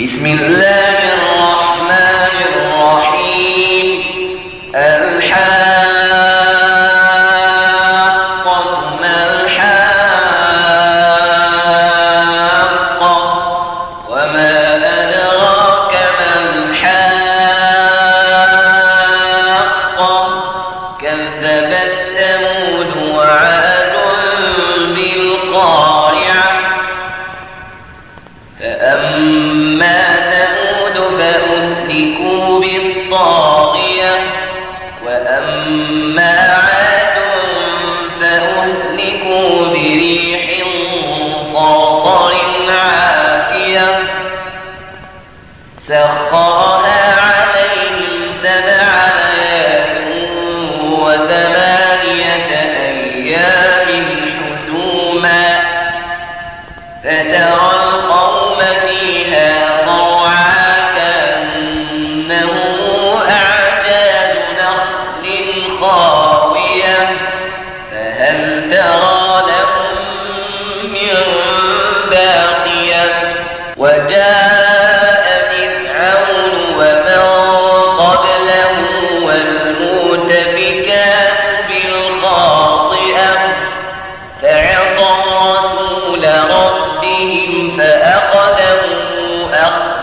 بسم الله الرحمن وثمان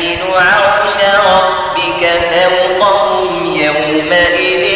تحمل عرش ربك فوقهم يومئذ